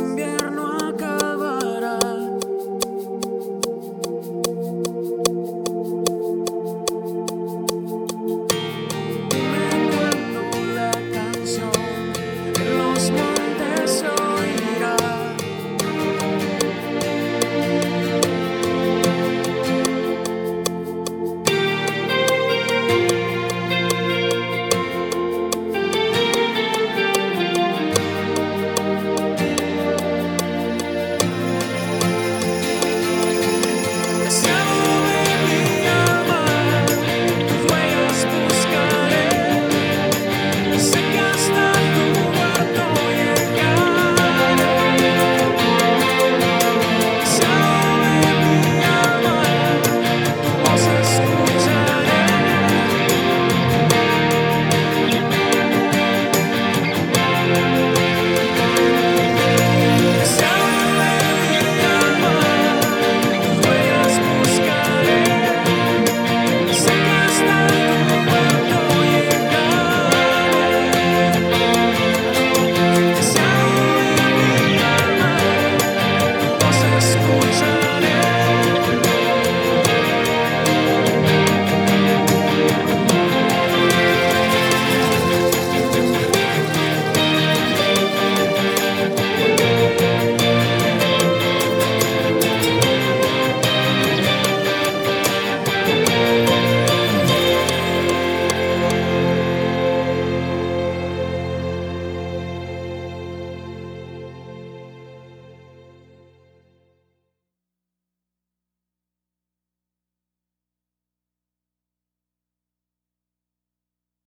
invierno